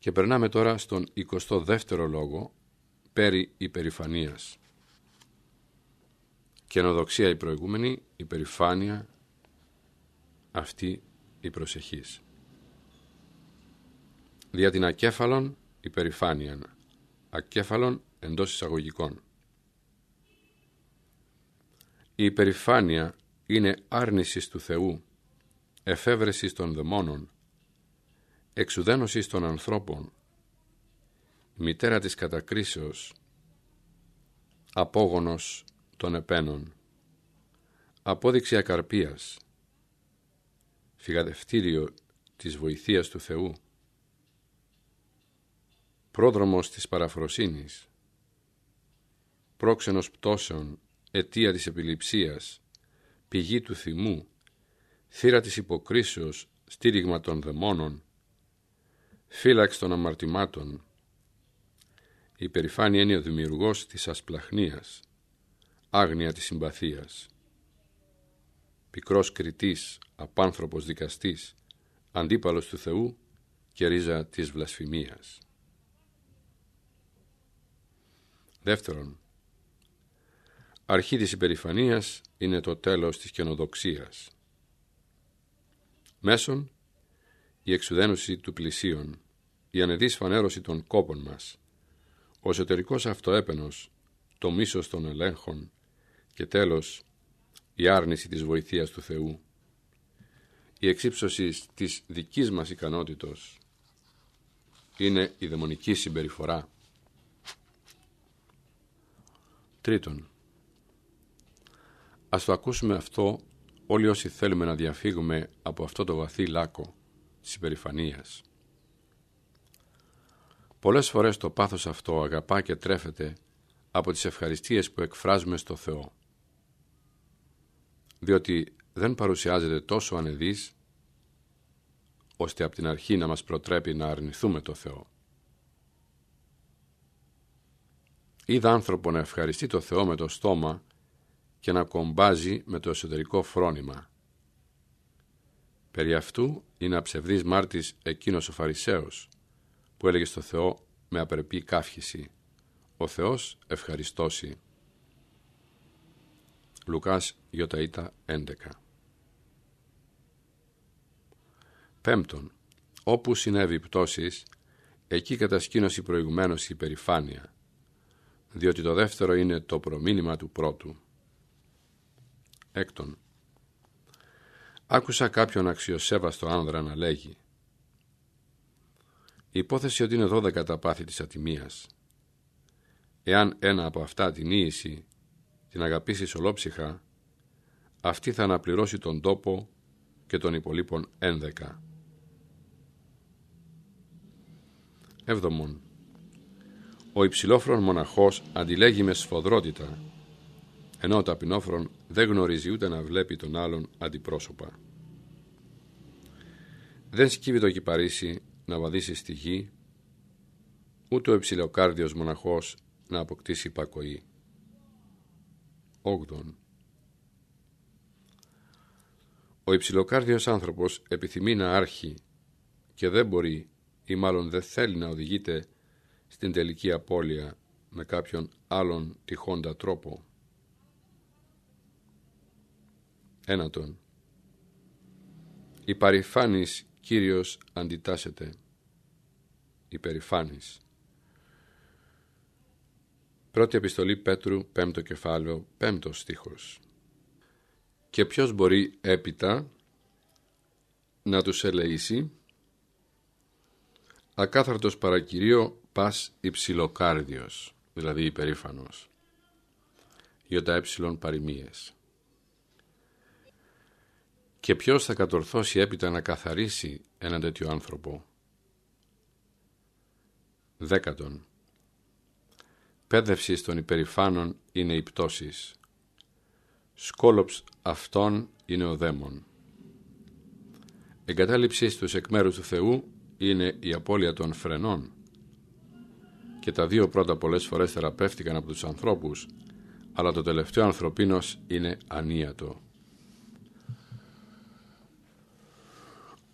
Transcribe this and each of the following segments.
Και περνάμε τώρα στον 22ο λόγο περί υπερηφανίας. Καινοδοξία η προηγούμενη, υπερηφάνεια αυτή η προσεχής. Δια την ακέφαλον υπερηφάνεια, ακέφαλον εντός εισαγωγικών. Η υπερηφάνεια είναι άρνησης του Θεού, εφεύρεσης των δαιμόνων, εξουδένωσης των ανθρώπων, μητέρα της κατακρίσεως, απόγονος των επένων, απόδειξη ακαρπίας, φυγαδευτήριο της βοηθείας του Θεού, πρόδρομος της παραφροσύνης, πρόξενος πτώσεων, αιτία της επιληψίας, πηγή του θυμού, θύρα της υποκρίσεως, στήριγμα των δαιμόνων, φύλαξη των αμαρτημάτων. Η περηφάνεια είναι ο δημιουργός της ασπλαχνίας, άγνοια της συμπαθίας. Πικρός κριτής, απάνθρωπος δικαστής, αντίπαλος του Θεού και ρίζα της βλασφημίας. Δεύτερον, αρχή της υπερηφανίας είναι το τέλος της καινοδοξίας. Μέσον, η εξουδένωση του πλησίον, η ανεδής φανέρωση των κόπων μας, ο εσωτερικός αυτοέπαινος, το μίσος των ελέγχων και τέλος η άρνηση της βοηθείας του Θεού, η εξύψωση της δικής μας ικανότητος είναι η δαιμονική συμπεριφορά. Τρίτον, ας το ακούσουμε αυτό όλοι όσοι θέλουμε να διαφύγουμε από αυτό το βαθύ λάκκο της υπερηφανίας. Πολλές φορές το πάθος αυτό αγαπά και τρέφεται από τις ευχαριστίες που εκφράζουμε στο Θεό. Διότι δεν παρουσιάζεται τόσο ανεδής, ώστε από την αρχή να μας προτρέπει να αρνηθούμε το Θεό. Είδα άνθρωπο να ευχαριστεί το Θεό με το στόμα και να κομπάζει με το εσωτερικό φρόνημα. Περί αυτού είναι αψευδής μάρτης εκείνος ο Φαρισαίος που έλεγε στο Θεό με απερπή καύχηση «Ο Θεός ευχαριστώσει». Λουκάς Ιωταΐτα 11 Πέμπτον, όπου συνέβη πτώσεις, εκεί κατασκήνωση προηγουμένως η περηφάνεια, διότι το δεύτερο είναι το προμήνυμα του πρώτου. Έκτον, άκουσα κάποιον αξιοσέβαστο άνδρα να λέγει η υπόθεση ότι είναι δώδεκα τα πάθη της ατιμίας. Εάν ένα από αυτά την ίηση την αγαπήσει ολόψυχα, αυτή θα αναπληρώσει τον τόπο και των υπολείπων ένδεκα. Έβδομον. Ο υψηλόφρον μοναχός αντιλέγει με σφοδρότητα, ενώ ο ταπεινόφρον δεν γνωρίζει ούτε να βλέπει τον άλλον αντιπρόσωπα. Δεν σκύβει το κυπαρίσι να βαδίσει στη γη, ούτε ο υψηλοκάρδιος μοναχός να αποκτήσει υπακοή. Όγδον. Ο υψηλοκάρδιος άνθρωπος επιθυμεί να άρχει και δεν μπορεί ή μάλλον δεν θέλει να οδηγείται στην τελική απώλεια με κάποιον άλλον τυχόντα τρόπο. Ένατον. Η παρηφάνης Κύριος αντιτάσσεται. Υπερηφάνης. Πρώτη επιστολή Πέτρου, πέμπτο κεφάλαιο, πέμπτος στίχος. Και ποιος μπορεί έπειτα να τους ελεήσει; Ακάθαρτος παρακυρίο πας υψηλοκάρδιος, δηλαδή υπερήφανος. Ιωτα έψιλον παροιμίες. Και ποιος θα κατορθώσει έπειτα να καθαρίσει έναν τέτοιο άνθρωπο; Δέκατον. Πέδευσης των υπερηφάνων είναι η πτώσης. Σκόλοψ αυτών είναι ο δαίμον. Εγκατάλειψης τους εκ μέρους του Θεού είναι η απώλεια των φρενών. Και τα δύο πρώτα πολλές φορές θεραπεύτηκαν από τους ανθρώπους, αλλά το τελευταίο ανθρωπίνος είναι ανίατο.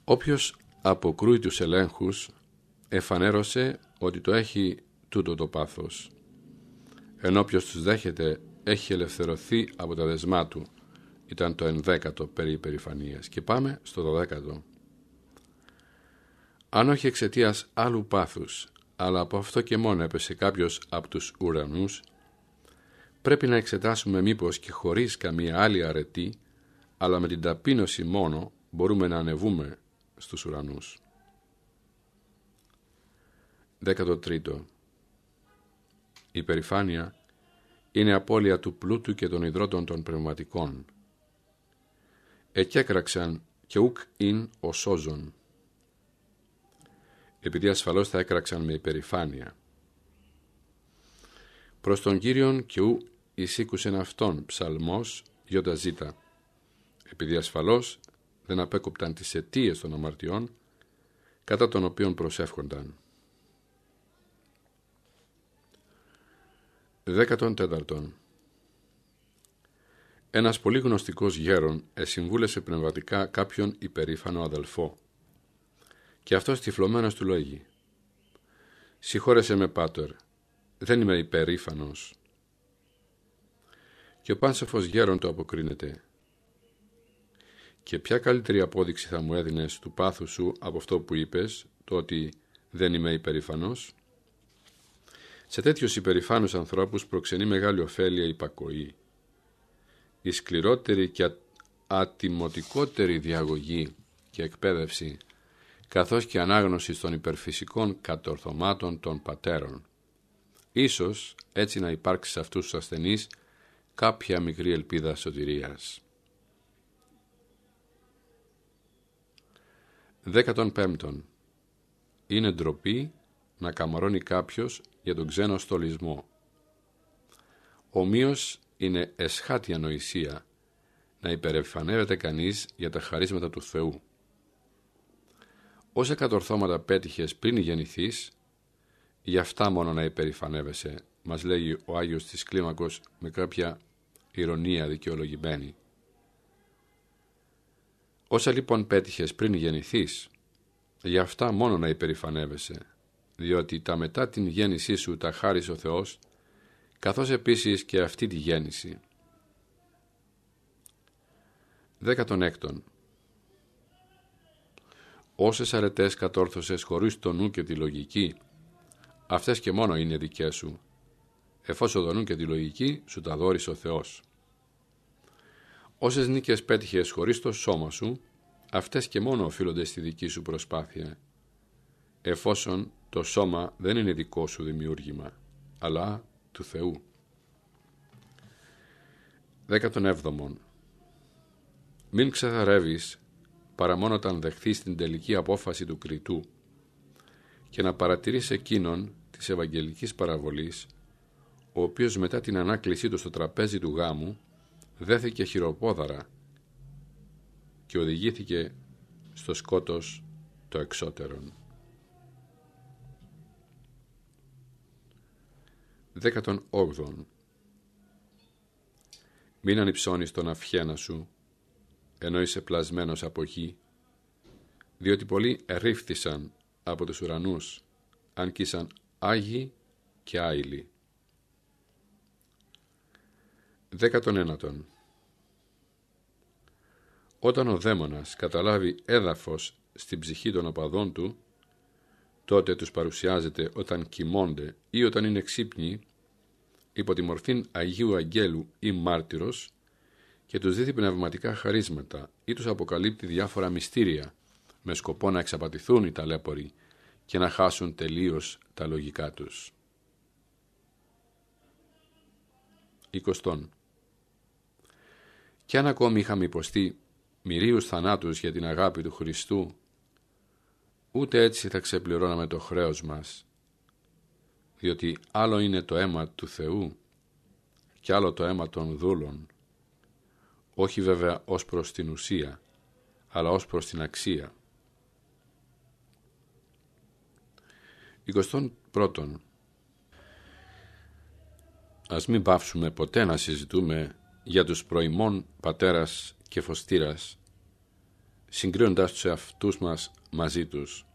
Όποιος αποκρούει τους ελέγχους εφανέρωσε ότι το έχει τούτο το πάθος. Ενώ ποιος τους δέχεται έχει ελευθερωθεί από τα δεσμά του. Ήταν το ενδέκατο περί υπερηφανίας. Και πάμε στο δωδέκατο. Αν όχι εξαιτίας άλλου πάθους, αλλά από αυτό και μόνο έπεσε κάποιος από τους ουρανούς, πρέπει να εξετάσουμε μήπως και χωρίς καμία άλλη αρετή, αλλά με την ταπείνωση μόνο μπορούμε να ανεβούμε στους ουρανούς. 13. Η περηφάνεια είναι απώλεια του πλούτου και των υδρότων των πνευματικών. Εκέκραξαν και ουκ ειν ο σώζον. Επειδή ασφαλώς θα έκραξαν με υπερηφάνεια. Προς τον Κύριον και ου εισήκουσεν αυτόν ψαλμός γιώτα ζήτα. Επειδή ασφαλώς δεν απέκοπταν τις αιτίες των αμαρτιών κατά των οποίων προσεύχονταν. Δέκατον τέταρτον. Ένας πολύ γνωστικός γέρον εσυμβούλεσε πνευματικά κάποιον υπερήφανο αδελφό και αυτός τυφλωμένος του λέγει «Συγχώρεσέ με, Πάτερ, δεν είμαι υπερήφανος». Και ο πάνσεφος γέρον το αποκρίνεται «Και ποια καλύτερη απόδειξη θα μου έδινες του πάθους σου από αυτό που είπες, το ότι δεν είμαι υπερήφανος» Σε τέτοιους υπερηφάνους ανθρώπους προξενεί μεγάλη ωφέλεια η υπακοή. Η σκληρότερη και ατιμωτικότερη διαγωγή και εκπαίδευση, καθώς και ανάγνωση των υπερφυσικών κατορθωμάτων των πατέρων. Ίσως έτσι να υπάρξει σε αυτούς τους ασθενείς κάποια μικρή ελπίδα σωτηρίας. 15. Είναι ντροπή να καμαρώνει κάποιος για τον ξένο στολισμό. Ομοίως είναι εσχάτη ανοησία να υπερεφανεύεται κανείς για τα χαρίσματα του Θεού. Όσα κατορθώματα πέτυχες πριν γεννηθείς, γι' αυτά μόνο να υπερηφανεύεσαι, μας λέγει ο Άγιος της Κλίμακος με κάποια ηρωνία δικαιολογημένη. Όσα λοιπόν πέτυχες πριν γεννηθείς, γι' αυτά μόνο να υπερηφανεύεσαι, διότι τα μετά την γέννησή σου τα χάρισε ο Θεός, καθώς επίσης και αυτή τη γέννηση. 16. Όσες αρετές κατόρθωσες χωρίς το νου και τη λογική, αυτές και μόνο είναι δικές σου. Εφόσον το νου και τη λογική σου τα δώρισε ο Θεός. Όσες νίκες πέτυχες χωρίς το σώμα σου, αυτές και μόνο οφείλονται στη δική σου προσπάθεια. Εφόσον το σώμα δεν είναι δικό σου δημιούργημα, αλλά του Θεού. 17. Μην ξεθαρεύεις παρά μόνο όταν δεχθείς την τελική απόφαση του κριτού και να παρατηρείς εκείνον της Ευαγγελικής Παραβολής ο οποίος μετά την ανάκλησή του στο τραπέζι του γάμου δέθηκε χειροπόδαρα και οδηγήθηκε στο σκότος το εξώτερον. 18. Μην ανυψώνεις τον αυχένα σου, ενώ είσαι πλασμένος από γη, διότι πολλοί ερήφθησαν από τους ουρανούς, αν κι ήσαν άγιοι και άειλοι. 19. Όταν ο δαίμονας καταλάβει έδαφος στην ψυχή των οπαδών του, τότε τους παρουσιάζεται όταν κοιμώνται ή όταν είναι ξύπνοι υπό τη μορφή Αγίου Αγγέλου ή μάρτυρος και τους δίδει πνευματικά χαρίσματα ή τους αποκαλύπτει διάφορα μυστήρια με σκοπό να εξαπατηθούν οι ταλέποροι και να χάσουν τελείως τα λογικά τους. 20. Κι αν ακόμη είχαμε υποστεί μυρίους θανάτους για την αγάπη του Χριστού ούτε έτσι θα ξεπληρώναμε το χρέος μας, διότι άλλο είναι το αίμα του Θεού και άλλο το αίμα των δούλων, όχι βέβαια ως προς την ουσία, αλλά ως προς την αξία. 21. Ας μην πάυσουμε ποτέ να συζητούμε για τους προημών πατέρας και φωστήρας, συγκρίνοντας τους εαυτούς μας μαζί τους.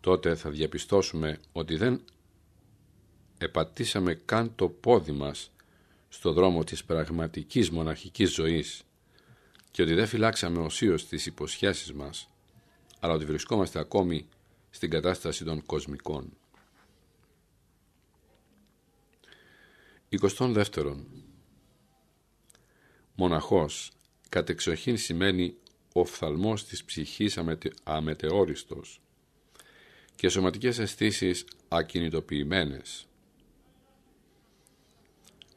τότε θα διαπιστώσουμε ότι δεν επατήσαμε καν το πόδι μας στο δρόμο της πραγματικής μοναχικής ζωής και ότι δεν φυλάξαμε οσίως τις υποσχέσεις μας, αλλά ότι βρισκόμαστε ακόμη στην κατάσταση των κοσμικών. 22. Μοναχός κατεξοχήν σημαίνει οφθαλμός της ψυχής αμετε, αμετεόριστος και σωματικές αισθήσεις ακινητοποιημένες.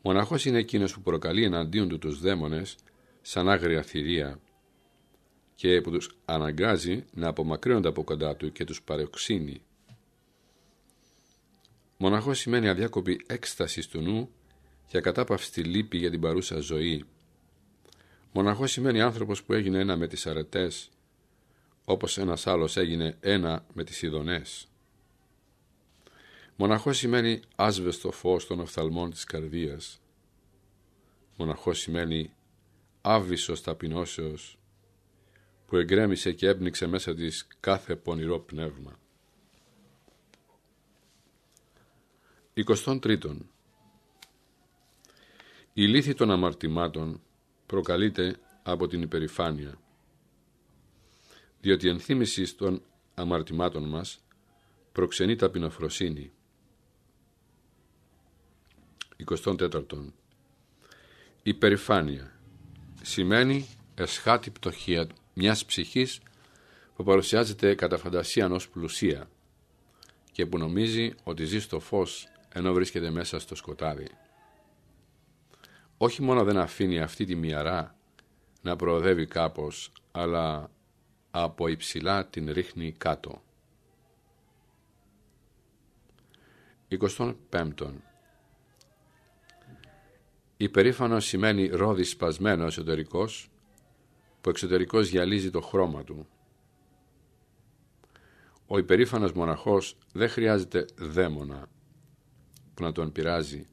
Μοναχός είναι εκείνος που προκαλεί εναντίον του τους δαίμονες σαν άγρια θηρία και που τους αναγκάζει να απομακρύνονται από κοντά του και τους παρεξύνει. Μοναχός σημαίνει αδιάκοπη έκσταση του νου και ακατάπαυστη λύπη για την παρούσα ζωή. Μοναχός σημαίνει άνθρωπος που έγινε ένα με τις αρετές, όπως ένας άλλος έγινε ένα με τις ειδονές. Μοναχός σημαίνει άσβεστο φως των οφθαλμών της καρδίας. Μοναχός σημαίνει άβυσος ταπεινώσεως που εγκρέμισε και έπνιξε μέσα της κάθε πονηρό πνεύμα. 23. Η λύθη των αμαρτημάτων προκαλείται από την υπερηφάνεια, διότι η ενθύμηση των αμαρτημάτων μας προξενεί ταπεινοφροσύνη. 24. Υπερηφάνεια σημαίνει εσχάτη πτωχία μιας ψυχής που παρουσιάζεται κατά φαντασία ως πλουσία και που νομίζει ότι ζει στο φως ενώ βρίσκεται μέσα στο σκοτάδι. Όχι μόνο δεν αφήνει αυτή τη μοιαρά να προοδεύει κάπως, αλλά από υψηλά την ρίχνει κάτω. 25. Υπερήφανος σημαίνει ρόδι σπασμένο εσωτερικός, που εξωτερικός γυαλίζει το χρώμα του. Ο υπερήφανος μοναχός δεν χρειάζεται δαίμονα που να τον πειράζει,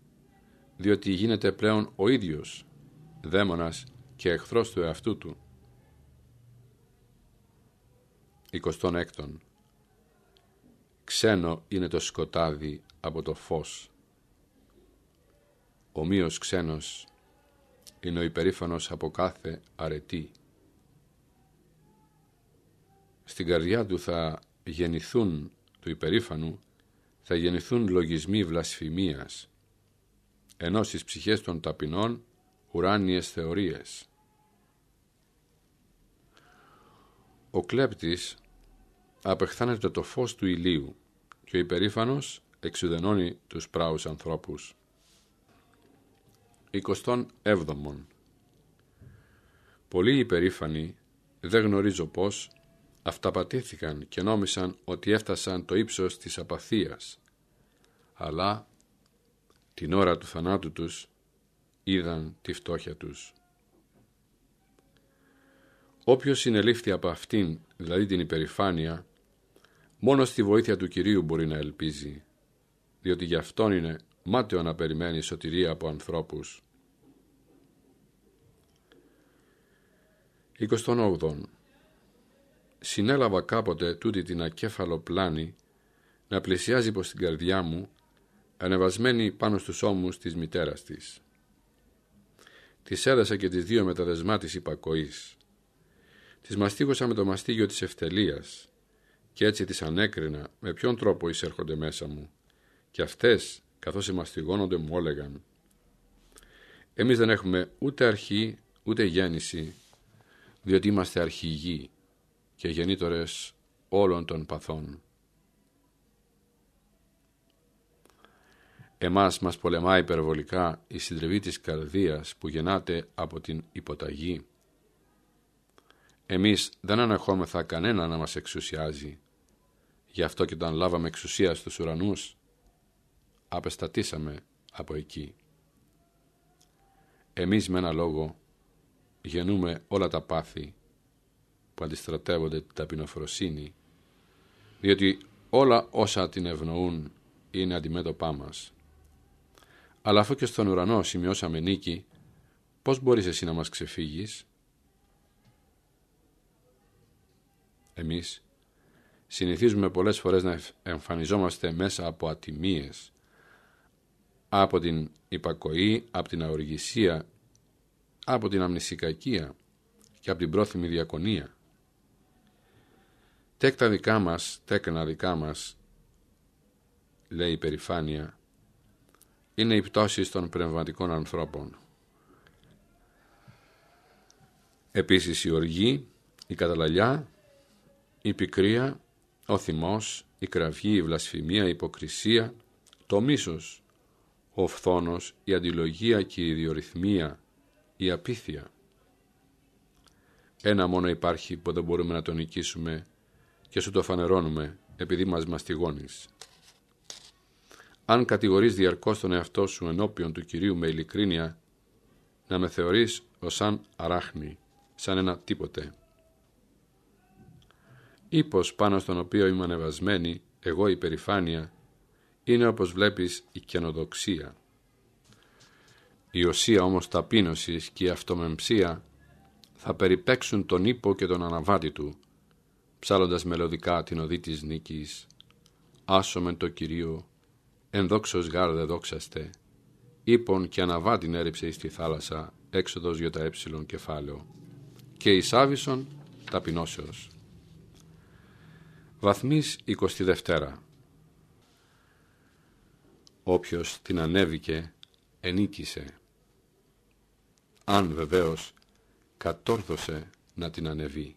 διότι γίνεται πλέον ο ίδιος δαίμονας και εχθρός του εαυτού του. 26. Ξένο είναι το σκοτάδι από το φως. Ομοίως ξένος είναι ο υπερήφανος από κάθε αρετή. Στην καρδιά του θα γεννηθούν του υπερήφανου, θα γεννηθούν λογισμοί βλασφημίας, ενώ στις ψυχές των ταπεινών ουράνιες θεωρίες. Ο κλέπτης απεχθάνεται το φως του ηλίου και ο υπερήφανος εξουδενώνει τους πράους ανθρώπους. 27. Πολλοί υπερήφανοι δεν γνωρίζω πώς αυταπατήθηκαν και νόμισαν ότι έφτασαν το ύψος της απαθίας, αλλά την ώρα του θανάτου τους είδαν τη φτώχεια τους. Όποιος συνελήφθη από αυτήν, δηλαδή την υπερηφάνεια, μόνο στη βοήθεια του Κυρίου μπορεί να ελπίζει, διότι γι' αυτόν είναι μάταιο να περιμένει σωτηρία από ανθρώπους. 28. Συνέλαβα κάποτε τούτη την ακέφαλο πλάνη να πλησιάζει προς την καρδιά μου, ανεβασμένη πάνω στους ώμους της μητέρας της. Της έδασα και τις δύο με τα δεσμά της υπακοής. Της μαστίγωσα με το μαστίγιο της ευτελείας και έτσι τις ανέκρινα με ποιον τρόπο εισέρχονται μέσα μου και αυτές καθώς εμαστιγώνονται μου έλεγαν «Εμείς δεν έχουμε ούτε αρχή ούτε γέννηση, διότι είμαστε αρχηγοί και γεννήτορες όλων των παθών». Εμάς μας πολεμά υπερβολικά η συντριβή της καρδίας που γεννάται από την υποταγή. Εμείς δεν ανεχόμεθα κανένα να μας εξουσιάζει. Γι' αυτό και όταν λάβαμε εξουσία στους ουρανούς, απεστατήσαμε από εκεί. Εμείς με ένα λόγο γεννούμε όλα τα πάθη που αντιστρατεύονται την ταπεινοφροσύνη, διότι όλα όσα την ευνοούν είναι αντιμέτωπά μας. Αλλά αφού και στον ουρανό σημειώσαμε νίκη, πώς μπορείς εσύ να μας ξεφύγεις; Εμείς συνηθίζουμε πολλές φορές να εμφανιζόμαστε μέσα από ατιμίες, από την υπακοή, από την αοργησία, από την αμνησικακία και από την πρόθυμη διακονία. Τέκτα δικά μας, τέκνα δικά μας, λέει η περηφάνεια, είναι οι πτώσεις των πνευματικών ανθρώπων. Επίσης η οργή, η καταλαλιά, η πικρία, ο θυμός, η κραυγή, η βλασφημία, η υποκρισία, το μίσος, ο φθόνος, η αντιλογία και η ιδιορυθμία, η απίθεια. Ένα μόνο υπάρχει που δεν μπορούμε να τον νικήσουμε και σου το φανερώνουμε επειδή μας μαστιγώνεις. Αν κατηγορείς διαρκώς τον εαυτό σου ενώπιον του Κυρίου με ειλικρίνεια, να με θεωρείς ως σαν αράχνη, σαν ένα τίποτε. Ήπος πάνω στον οποίο είμαι ανεβασμένη, εγώ η περηφάνεια, είναι όπως βλέπεις η καινοδοξία. Η οσία όμως ταπείνωσης και η αυτομεμψία θα περιπέξουν τον ύπο και τον αναβάτη του, ψάλλοντας μελωδικά την οδή της νίκης, άσομεν το Κυρίο, ενδόξος γάρδε δόξαστε, ύπον και αναβάτην έριψε εις τη θάλασσα, έξοδος για τα ε κεφάλαιο, και εις άβυσον ταπεινώσεως. Βαθμής 22. Όποιος την ανέβηκε, ενίκησε. Αν βεβαίως κατόρθωσε να την ανεβεί.